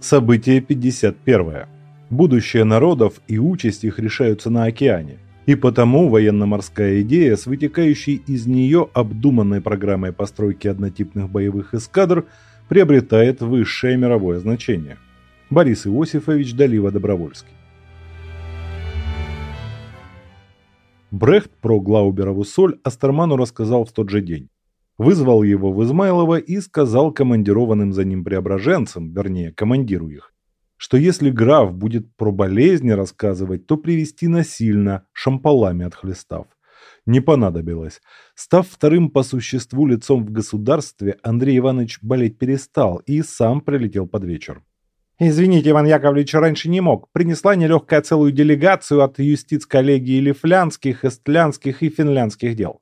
Событие 51. Будущее народов и участь их решаются на океане. И потому военно-морская идея с вытекающей из нее обдуманной программой постройки однотипных боевых эскадр приобретает высшее мировое значение. Борис Иосифович Далива-Добровольский Брехт про Глауберову соль Астерману рассказал в тот же день вызвал его в Измайлово и сказал командированным за ним преображенцам, вернее, командиру их, что если граф будет про болезни рассказывать, то привести насильно, шампалами отхлестав. Не понадобилось. Став вторым по существу лицом в государстве, Андрей Иванович болеть перестал и сам прилетел под вечер. «Извините, Иван Яковлевич, раньше не мог. Принесла нелегкая целую делегацию от юстиц-коллегии лифлянских, эстлянских и финляндских дел».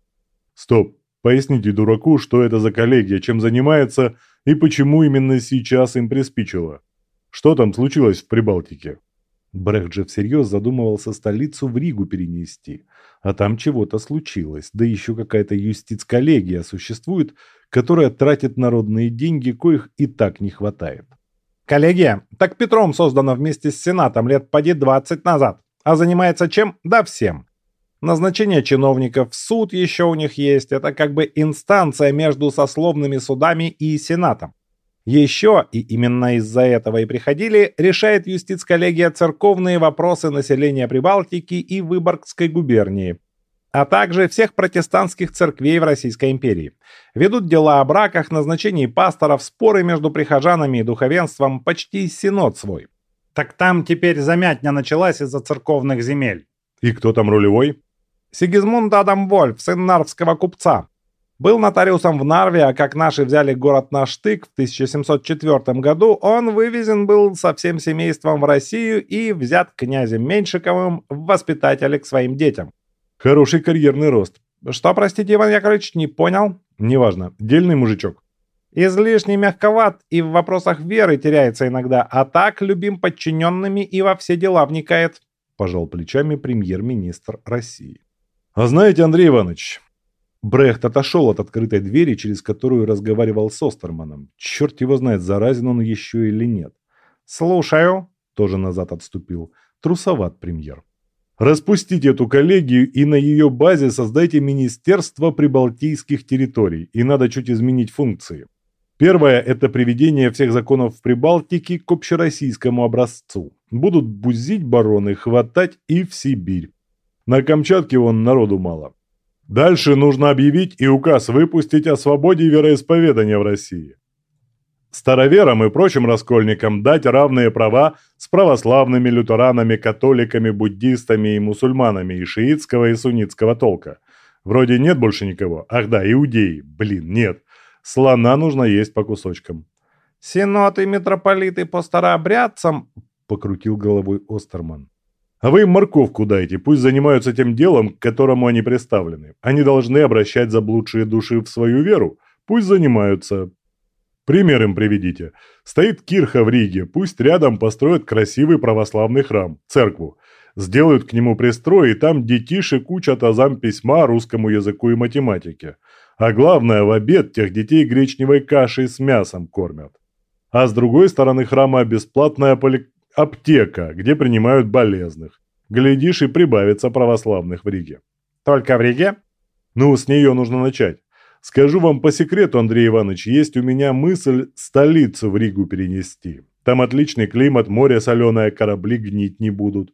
«Стоп, Поясните дураку, что это за коллегия, чем занимается и почему именно сейчас им приспичило. Что там случилось в Прибалтике? Брехт же всерьез задумывался столицу в Ригу перенести. А там чего-то случилось. Да еще какая-то юстиц-коллегия существует, которая тратит народные деньги, коих и так не хватает. Коллегия? Так Петром создана вместе с Сенатом лет поди 20 назад. А занимается чем? Да всем. Назначение чиновников в суд еще у них есть. Это как бы инстанция между сословными судами и Сенатом. Еще, и именно из-за этого и приходили, решает юстиц-коллегия церковные вопросы населения Прибалтики и Выборгской губернии, а также всех протестантских церквей в Российской империи. Ведут дела о браках, назначении пасторов, споры между прихожанами и духовенством, почти синод свой. Так там теперь замятня началась из-за церковных земель. И кто там рулевой? Сигизмунд Адам Вольф, сын нарвского купца. Был нотариусом в Нарве, а как наши взяли город на штык в 1704 году, он вывезен был со всем семейством в Россию и взят князем Меньшиковым в воспитатели к своим детям. Хороший карьерный рост. Что, простите, Иван Яковлевич, не понял? Неважно, дельный мужичок. Излишне мягковат и в вопросах веры теряется иногда, а так любим подчиненными и во все дела вникает, пожал плечами премьер-министр России. А знаете, Андрей Иванович, Брехт отошел от открытой двери, через которую разговаривал с Остерманом. Черт его знает, заразен он еще или нет. «Слушаю», – тоже назад отступил. Трусоват премьер. Распустите эту коллегию и на ее базе создайте Министерство прибалтийских территорий, и надо чуть изменить функции. Первое – это приведение всех законов в Прибалтике к общероссийскому образцу. Будут бузить бароны, хватать и в Сибирь. На Камчатке вон народу мало. Дальше нужно объявить и указ выпустить о свободе вероисповедания в России. Староверам и прочим раскольникам дать равные права с православными лютеранами, католиками, буддистами и мусульманами и шиитского и суннитского толка. Вроде нет больше никого. Ах да, иудеи. Блин, нет. Слона нужно есть по кусочкам. «Синод и митрополиты по старообрядцам», — покрутил головой Остерман. А вы им морковку дайте, пусть занимаются тем делом, к которому они представлены. Они должны обращать заблудшие души в свою веру. Пусть занимаются. Пример им приведите. Стоит кирха в Риге, пусть рядом построят красивый православный храм, церкву. Сделают к нему пристрой, и там детишек учат азам письма, русскому языку и математике. А главное, в обед тех детей гречневой кашей с мясом кормят. А с другой стороны храма бесплатная поли аптека, где принимают болезных. Глядишь, и прибавится православных в Риге. Только в Риге? Ну, с нее нужно начать. Скажу вам по секрету, Андрей Иванович, есть у меня мысль столицу в Ригу перенести. Там отличный климат, море соленое, корабли гнить не будут.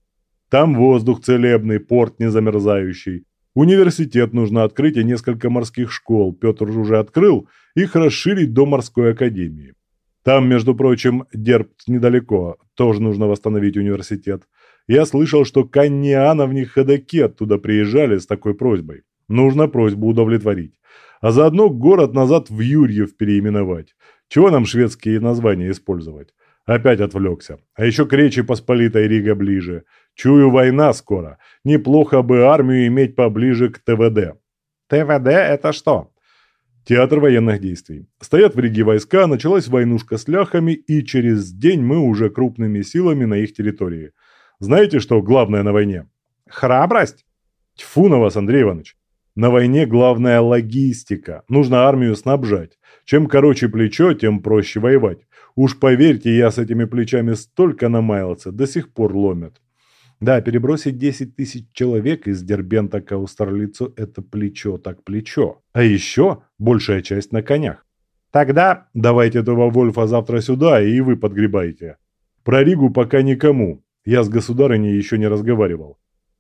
Там воздух целебный, порт не замерзающий. Университет нужно открыть и несколько морских школ. Петр уже открыл, их расширить до морской академии. Там, между прочим, Дербт недалеко, тоже нужно восстановить университет. Я слышал, что канниановни ходаки оттуда приезжали с такой просьбой. Нужно просьбу удовлетворить. А заодно город назад в Юрьев переименовать. Чего нам шведские названия использовать? Опять отвлекся. А еще к Речи Посполитой Рига ближе. Чую, война скоро. Неплохо бы армию иметь поближе к ТВД. ТВД это что? Театр военных действий. Стоят в Риге войска, началась войнушка с ляхами, и через день мы уже крупными силами на их территории. Знаете, что главное на войне? Храбрость? Тьфу на вас, Андрей Иванович. На войне главная логистика. Нужно армию снабжать. Чем короче плечо, тем проще воевать. Уж поверьте, я с этими плечами столько намаялся, до сих пор ломят. Да, перебросить 10 тысяч человек из Дербента к Аустерлицу – это плечо так плечо. А еще большая часть на конях. Тогда давайте этого Вольфа завтра сюда, и вы подгребайте. Про Ригу пока никому. Я с государыней еще не разговаривал.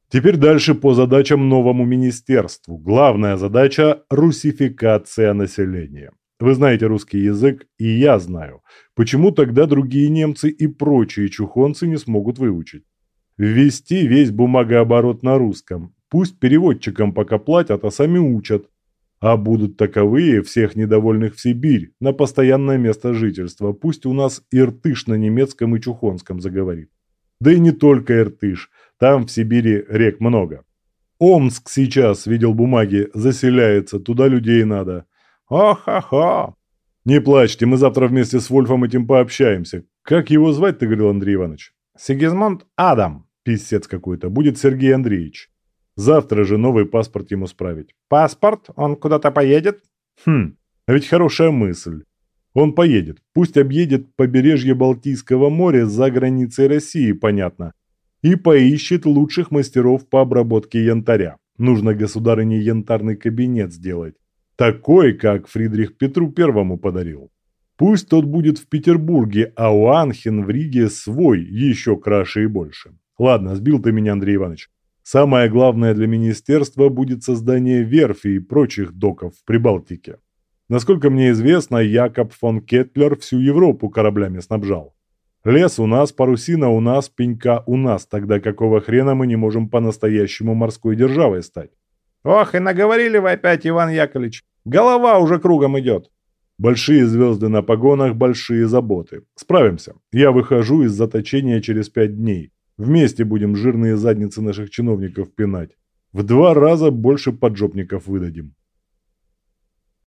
Теперь дальше по задачам новому министерству. Главная задача – русификация населения. Вы знаете русский язык, и я знаю. Почему тогда другие немцы и прочие чухонцы не смогут выучить? Ввести весь бумагооборот на русском. Пусть переводчикам пока платят, а сами учат. А будут таковые всех недовольных в Сибирь, на постоянное место жительства. Пусть у нас Иртыш на немецком и чухонском заговорит. Да и не только Иртыш, там в Сибири рек много. Омск сейчас, видел бумаги, заселяется, туда людей надо. Ох-хо-хо. Не плачьте, мы завтра вместе с Вольфом этим пообщаемся. Как его звать, ты говорил, Андрей Иванович? Сигизмунд Адам, писец какой-то, будет Сергей Андреевич. Завтра же новый паспорт ему справить. Паспорт? Он куда-то поедет? Хм, а ведь хорошая мысль. Он поедет, пусть объедет побережье Балтийского моря за границей России, понятно, и поищет лучших мастеров по обработке янтаря. Нужно государыне янтарный кабинет сделать, такой, как Фридрих Петру Первому подарил. Пусть тот будет в Петербурге, а у Анхен в Риге свой, еще краше и больше. Ладно, сбил ты меня, Андрей Иванович. Самое главное для министерства будет создание верфи и прочих доков в Прибалтике. Насколько мне известно, Якоб фон Кеттлер всю Европу кораблями снабжал. Лес у нас, парусина у нас, пенька у нас, тогда какого хрена мы не можем по-настоящему морской державой стать? Ох, и наговорили вы опять, Иван Яковлевич. Голова уже кругом идет. Большие звезды на погонах, большие заботы. Справимся. Я выхожу из заточения через пять дней. Вместе будем жирные задницы наших чиновников пинать. В два раза больше поджопников выдадим.